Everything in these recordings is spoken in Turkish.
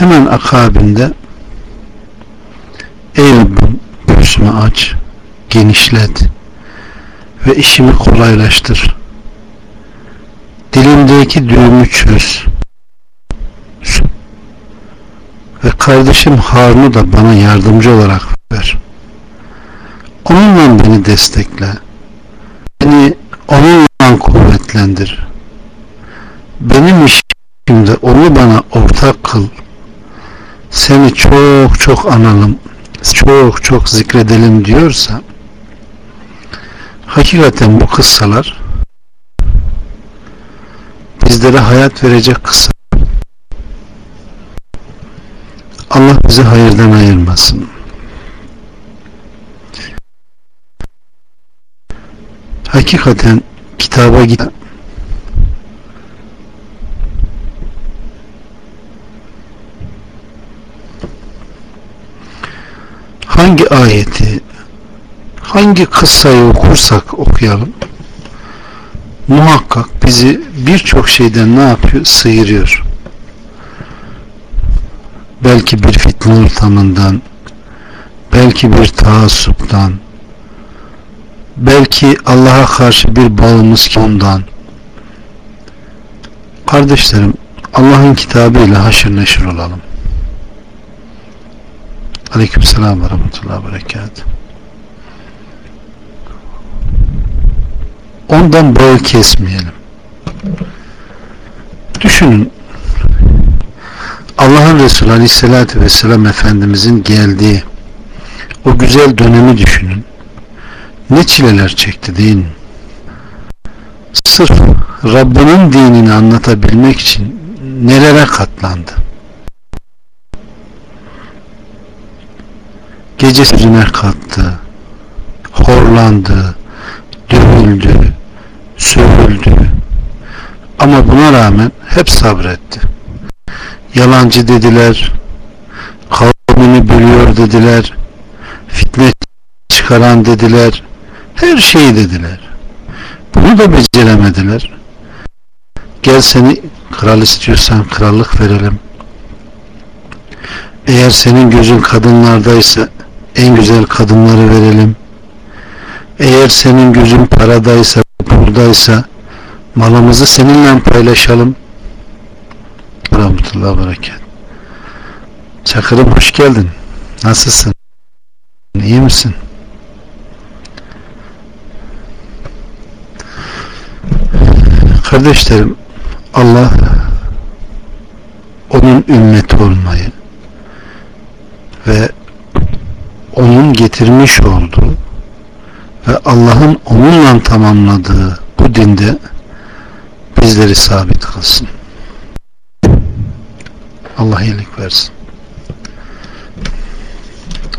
hemen akabinde Ey Rabbim göğsümü aç, genişlet ve işimi kolaylaştır. Dilimdeki düğümü çöz ve kardeşim Harun'u da bana yardımcı olarak ver. Onunla beni destekle. Beni onunla kuvvetlendir. Benim işimde onu bana ortak kıl. Seni çok çok analım, çok çok zikredelim diyorsa hakikaten bu kıssalar bizlere hayat verecek kısa. Allah bizi hayırdan ayırmasın. Hakikaten kitaba git hangi ayeti hangi kıssayı okursak okuyalım muhakkak bizi birçok şeyden ne yapıyor? Sıyırıyor. Belki bir fitne ortamından, belki bir taassuptan, belki Allah'a karşı bir bağımız ondan. Kardeşlerim, Allah'ın kitabıyla haşır neşir olalım. Aleykümselam ve rahmetullahi ve berekatuhu. ondan bağı kesmeyelim. Düşünün Allah'ın Resulü Aleyhisselatü Vesselam Efendimizin geldiği o güzel dönemi düşünün. Ne çileler çekti değil mi? Sırf Rabbinin dinini anlatabilmek için nelere katlandı? Gece yüzüne kattı, horlandı, dövüldü, sövüldü. Ama buna rağmen hep sabretti. Yalancı dediler, kavmini bölüyor dediler, fitne çıkaran dediler, her şeyi dediler. Bunu da beceremediler. Gel seni kral istiyorsan krallık verelim. Eğer senin gözün kadınlardaysa en güzel kadınları verelim. Eğer senin gözün paradaysa buradaysa malımızı seninle paylaşalım. Rahmetullah berekat. Çakırım hoş geldin. Nasılsın? İyi misin? Kardeşlerim Allah onun ümmeti olmayı ve onun getirmiş olduğu ve Allah'ın onunla tamamladığı bu dinde bizleri sabit kılsın. Allah iyilik versin.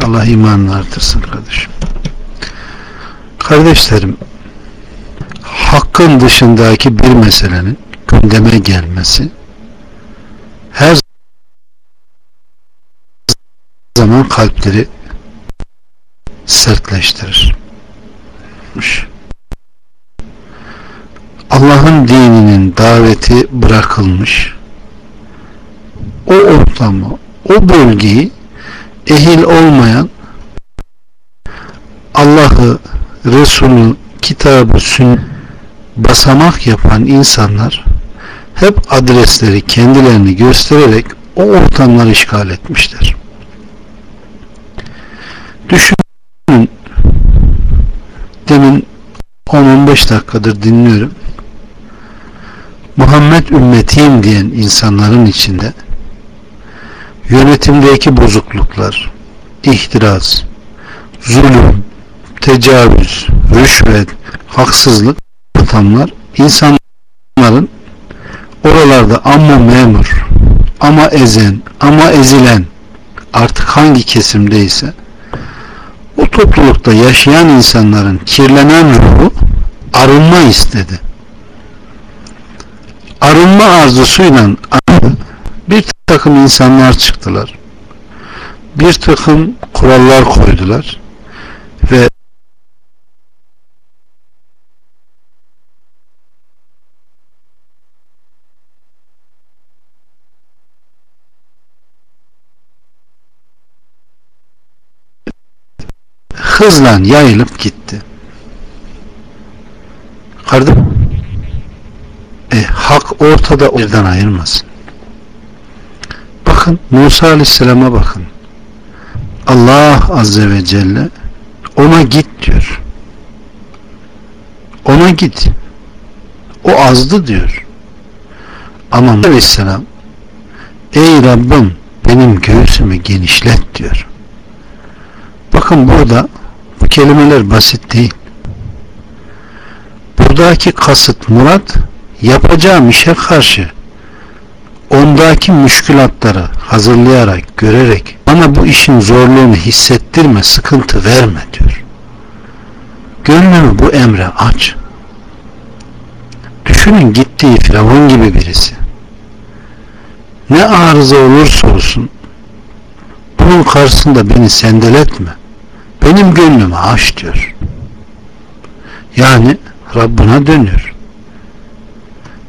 Allah imanını artırsın kardeşim. Kardeşlerim hakkın dışındaki bir meselenin gündeme gelmesi her zaman kalpleri sertleştirir. Allah'ın dininin daveti bırakılmış. O ortamı, o bölgeyi ehil olmayan Allah'ı, Resulü, kitabı, sün basamak yapan insanlar hep adresleri kendilerini göstererek o ortamları işgal etmişler. Düşünün demin 10-15 dakikadır dinliyorum. Muhammed ümmetiyim diyen insanların içinde yönetimdeki bozukluklar, ihtiras, zulüm, tecavüz, rüşvet, haksızlık ortamlar insanların oralarda ama memur, ama ezen, ama ezilen artık hangi kesimdeyse o toplulukta yaşayan insanların kirlenen ruhu arınma istedi. Arınma arzusuyla bir takım insanlar çıktılar. Bir takım kurallar koydular ve hızla yayılıp gitti. Kardeşim e, hak ortada oradan ayırmasın. Bakın Musa Aleyhisselam'a bakın. Allah Azze ve Celle ona git diyor. Ona git. O azdı diyor. Ama Musa Aleyhisselam Ey Rabbim benim göğsümü genişlet diyor. Bakın burada bu kelimeler basit değil. Buradaki kasıt murat yapacağım işe karşı ondaki müşkülatları hazırlayarak, görerek bana bu işin zorluğunu hissettirme, sıkıntı verme diyor. Gönlümü bu emre aç. Düşünün gittiği Firavun gibi birisi. Ne arıza olursa olsun bunun karşısında beni sendeletme. Benim gönlümü aç diyor. Yani Rabbına dönüyor.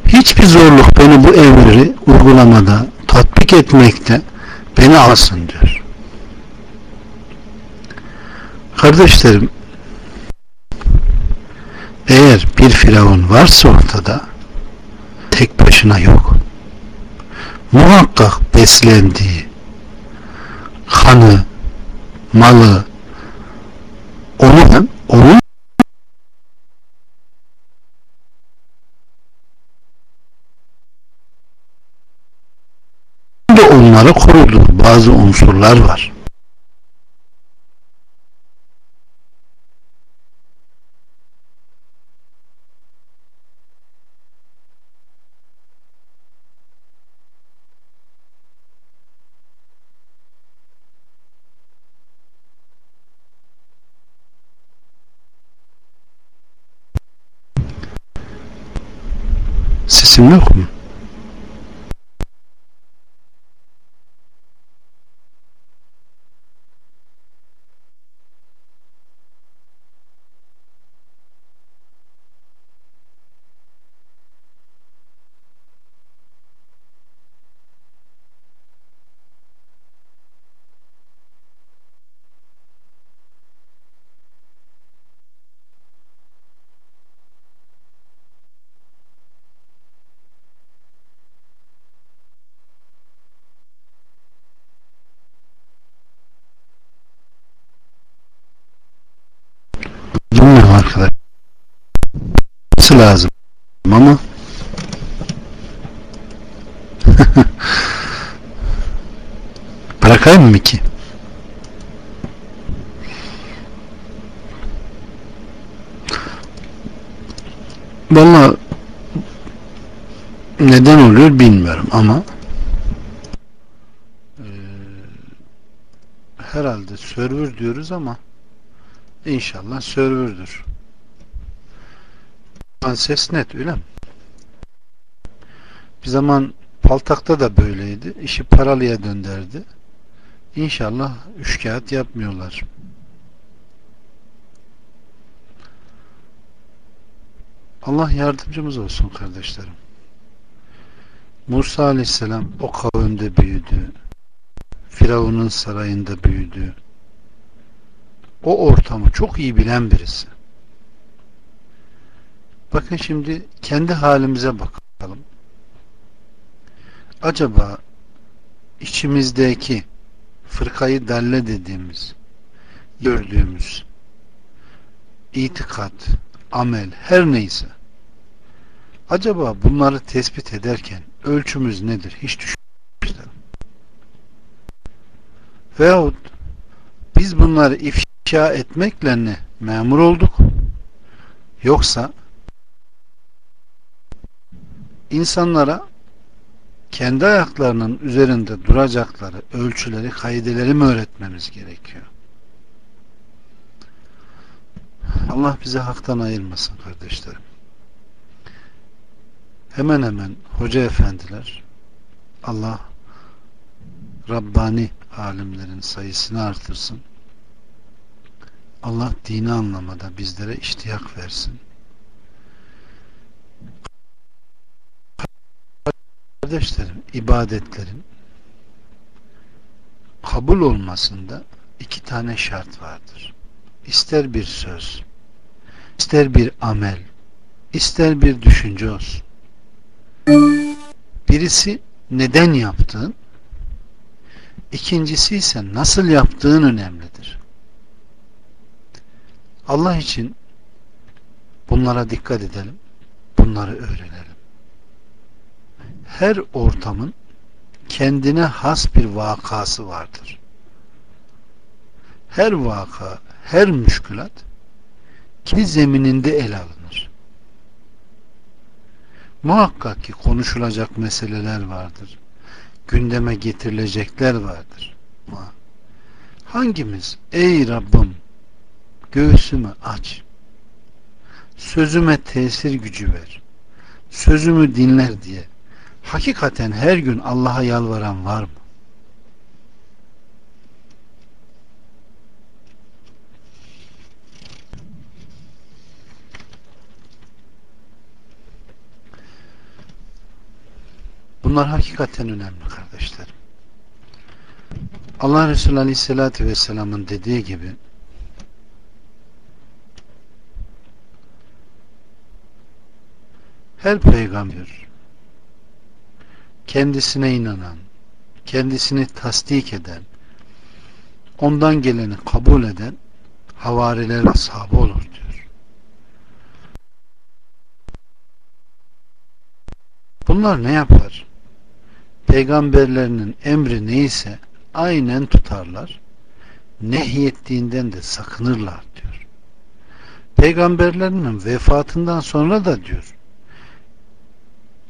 Hiçbir zorluk beni bu emri uygulamada, tatbik etmekte beni alsın diyor. Kardeşlerim, eğer bir firavun varsa ortada tek başına yok. Muhakkak beslendiği kanı, malı, onu onun de onları koruduğu bazı unsurlar var. Sesim yok mu? Bilmiyorum arkadaş. Nasıl lazım ama bırakayım mı ki? Valla neden oluyor bilmiyorum ama e, herhalde server diyoruz ama İnşallah server'dür. Ses net öyle mi? Bir zaman Paltak'ta da böyleydi. İşi paralıya dönderdi. İnşallah üç kağıt yapmıyorlar. Allah yardımcımız olsun kardeşlerim. Musa aleyhisselam o kavimde büyüdü. Firavun'un sarayında büyüdü o ortamı çok iyi bilen birisi. Bakın şimdi kendi halimize bakalım. Acaba içimizdeki fırkayı dalle dediğimiz gördüğümüz itikat, amel her neyse acaba bunları tespit ederken ölçümüz nedir? Hiç düşünmüşler. Veyahut biz bunları ifşa etmekle mi memur olduk? Yoksa insanlara kendi ayaklarının üzerinde duracakları ölçüleri, kaideleri mi öğretmemiz gerekiyor? Allah bize haktan ayırmasın kardeşlerim. Hemen hemen hoca efendiler Allah Rabbani alimlerin sayısını artırsın Allah dini anlamada bizlere iştiyak versin. Kardeşlerim, ibadetlerin kabul olmasında iki tane şart vardır. ister bir söz, ister bir amel, ister bir düşünce olsun. Birisi neden yaptığın, ikincisi ise nasıl yaptığın önemlidir. Allah için bunlara dikkat edelim, bunları öğrenelim. Her ortamın kendine has bir vakası vardır. Her vaka, her müşkülat ki zemininde ele alınır. Muhakkak ki konuşulacak meseleler vardır. Gündeme getirilecekler vardır. Hangimiz ey Rabbim göğsümü aç sözüme tesir gücü ver sözümü dinler diye hakikaten her gün Allah'a yalvaran var mı? Bunlar hakikaten önemli kardeşlerim. Allah Resulü Aleyhisselatü Vesselam'ın dediği gibi her peygamber kendisine inanan, kendisini tasdik eden, ondan geleni kabul eden havariler ashabı olur diyor. Bunlar ne yapar? Peygamberlerinin emri neyse aynen tutarlar. Nehyettiğinden de sakınırlar diyor. Peygamberlerinin vefatından sonra da diyor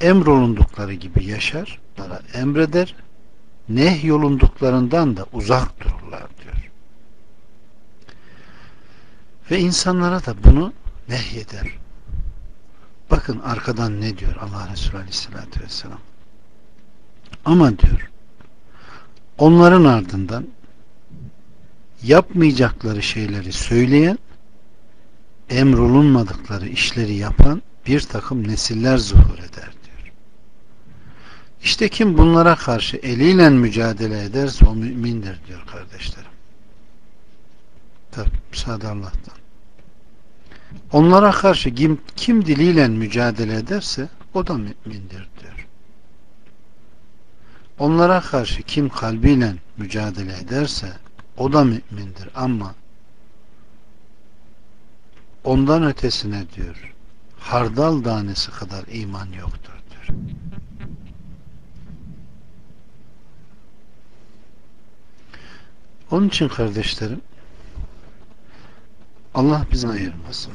emrolundukları gibi yaşar, emreder, nehyolunduklarından da uzak dururlar diyor. Ve insanlara da bunu nehyeder. Bakın arkadan ne diyor Allah Resulü Aleyhisselatü Vesselam. Ama diyor onların ardından yapmayacakları şeyleri söyleyen emrolunmadıkları işleri yapan bir takım nesiller zuhur eder işte kim bunlara karşı eliyle mücadele ederse o mümindir diyor kardeşlerim. Tabi müsaade Allah'tan. Onlara karşı kim, kim diliyle mücadele ederse o da mümindir diyor. Onlara karşı kim kalbiyle mücadele ederse o da mümindir ama ondan ötesine diyor hardal tanesi kadar iman yoktur diyor. Onun için kardeşlerim Allah bizi ayırmasın.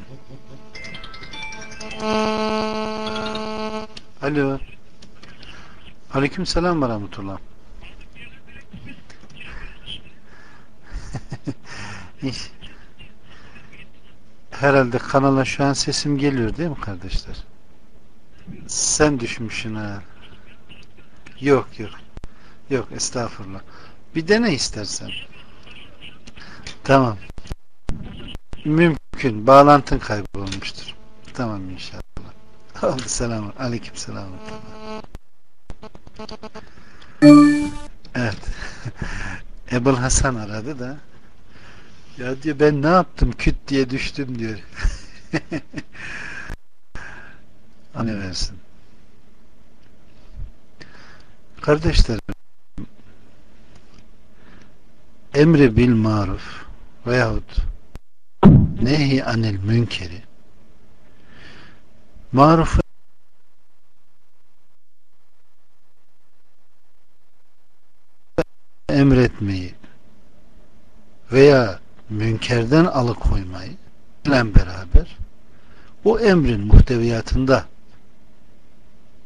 Alo. Aleyküm selam ve rahmetullah. Herhalde kanala şu an sesim geliyor değil mi kardeşler? Sen düşmüşsün ha. Yok yok. Yok estağfurullah. Bir dene istersen. Tamam. Mümkün. Bağlantın kaybolmuştur. Tamam inşallah. Oldu selam. Aleyküm selam. Evet. Ebul Hasan aradı da ya diyor ben ne yaptım küt diye düştüm diyor. Anne versin. Kardeşlerim emri bil maruf veyahut nehi anil münkeri maruf emretmeyi veya münkerden alıkoymayı ile beraber o emrin muhteviyatında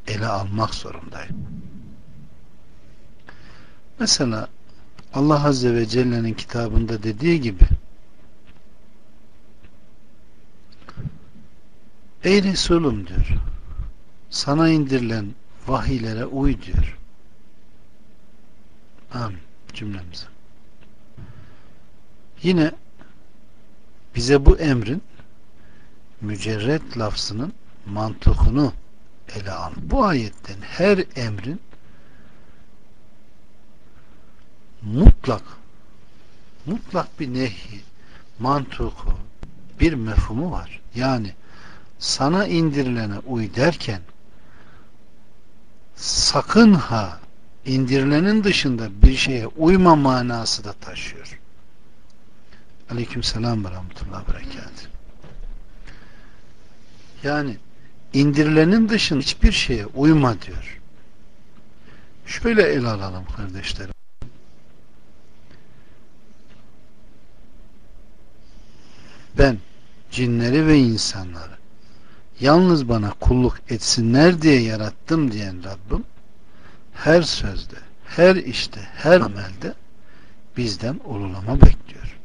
ele almak zorundayım. Mesela Allah Azze ve Celle'nin kitabında dediği gibi Ey Resulüm diyor sana indirilen vahiylere uy diyor. Amin cümlemize. Yine bize bu emrin mücerret lafzının mantıkını ele al. Bu ayetten her emrin mutlak mutlak bir nehi mantuku bir mefhumu var. Yani sana indirilene uy derken sakın ha indirilenin dışında bir şeye uyma manası da taşıyor. Aleyküm selam ve rahmetullah berekat. Yani indirilenin dışında hiçbir şeye uyma diyor. Şöyle el alalım kardeşlerim. Ben cinleri ve insanları yalnız bana kulluk etsinler diye yarattım diyen Rabbim her sözde, her işte, her amelde bizden olulama bekliyor.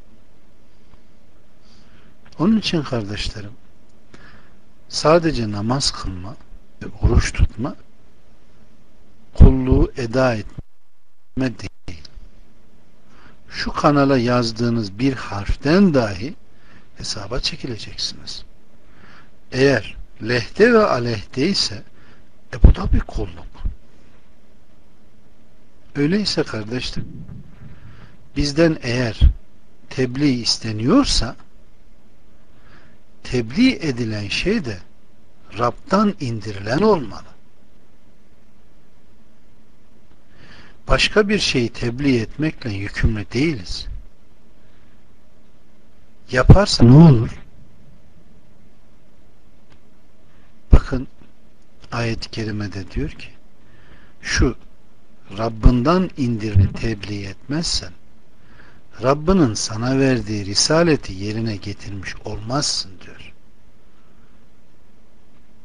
Onun için kardeşlerim sadece namaz kılma ve oruç tutma kulluğu eda etme değil. Şu kanala yazdığınız bir harften dahi hesaba çekileceksiniz. Eğer lehte ve aleyhte ise e bu da bir kulluk. Öyleyse kardeşlerim bizden eğer tebliğ isteniyorsa tebliğ edilen şey de Rab'dan indirilen olmalı. Başka bir şeyi tebliğ etmekle yükümlü değiliz. Yaparsa ne olur? Bakın ayet-i kerimede diyor ki şu Rabbinden indirini tebliğ etmezsen Rabbinin sana verdiği risaleti yerine getirmiş olmazsın diyor.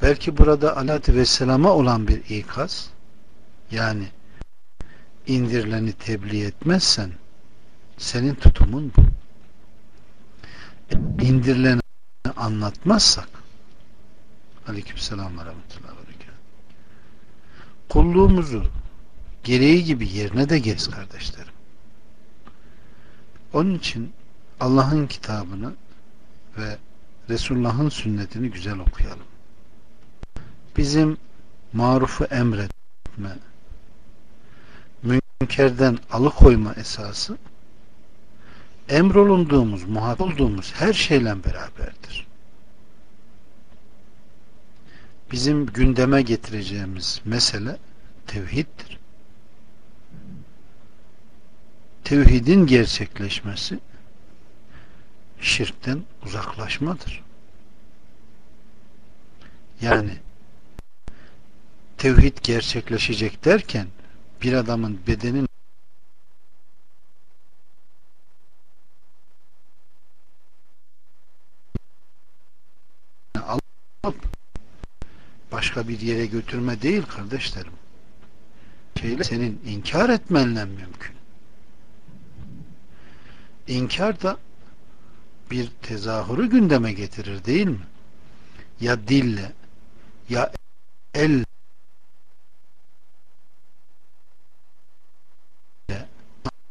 Belki burada aleyhi vesselama olan bir ikaz yani indirileni tebliğ etmezsen senin tutumun bu. İndirileni anlatmazsak aleykümselam ve rahmetullahi ve kulluğumuzu gereği gibi yerine de gez kardeşlerim. Onun için Allah'ın kitabını ve Resulullah'ın sünnetini güzel okuyalım. Bizim marufu emretme, münkerden alıkoyma esası emrolunduğumuz, muhat olduğumuz her şeyle beraberdir. Bizim gündeme getireceğimiz mesele tevhiddir. Tevhidin gerçekleşmesi şirkten uzaklaşmadır. Yani tevhid gerçekleşecek derken bir adamın bedenin başka bir yere götürme değil kardeşlerim. Şeyle senin inkar etmenle mümkün. İnkar da bir tezahürü gündeme getirir değil mi? Ya dille ya el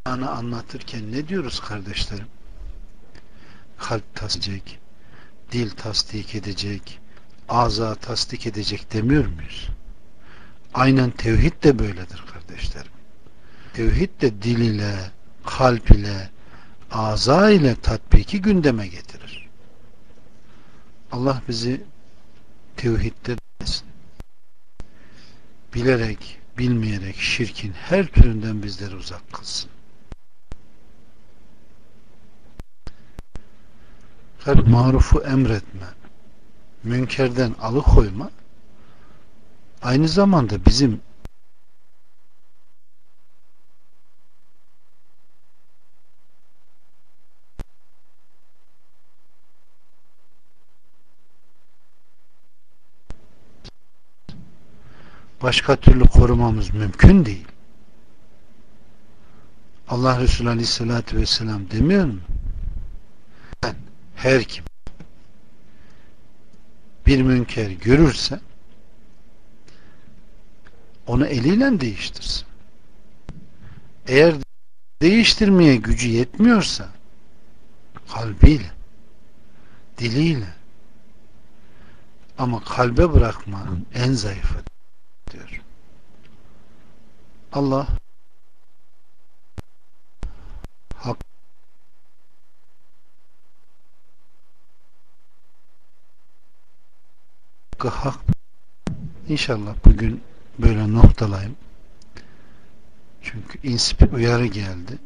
ana anlatırken ne diyoruz kardeşlerim? Kalp tasdikecek, dil tasdik edecek, ağza tasdik edecek demiyor muyuz? Aynen tevhid de böyledir kardeşlerim. Tevhid de dil ile, kalp ile, ağza ile tatbiki gündeme getirir. Allah bizi tevhidde desin. Bilerek, bilmeyerek şirkin her türünden bizleri uzak kılsın. marufu emretme, münkerden alıkoyma aynı zamanda bizim başka türlü korumamız mümkün değil. Allah Resulü Aleyhisselatü Vesselam demiyor mu? Ben her kim bir münker görürse onu eliyle değiştirsin. Eğer değiştirmeye gücü yetmiyorsa kalbiyle diliyle ama kalbe bırakma en zayıfı diyor. Allah hakkı hak. İnşallah bugün böyle noktalayayım. Çünkü insipit uyarı geldi.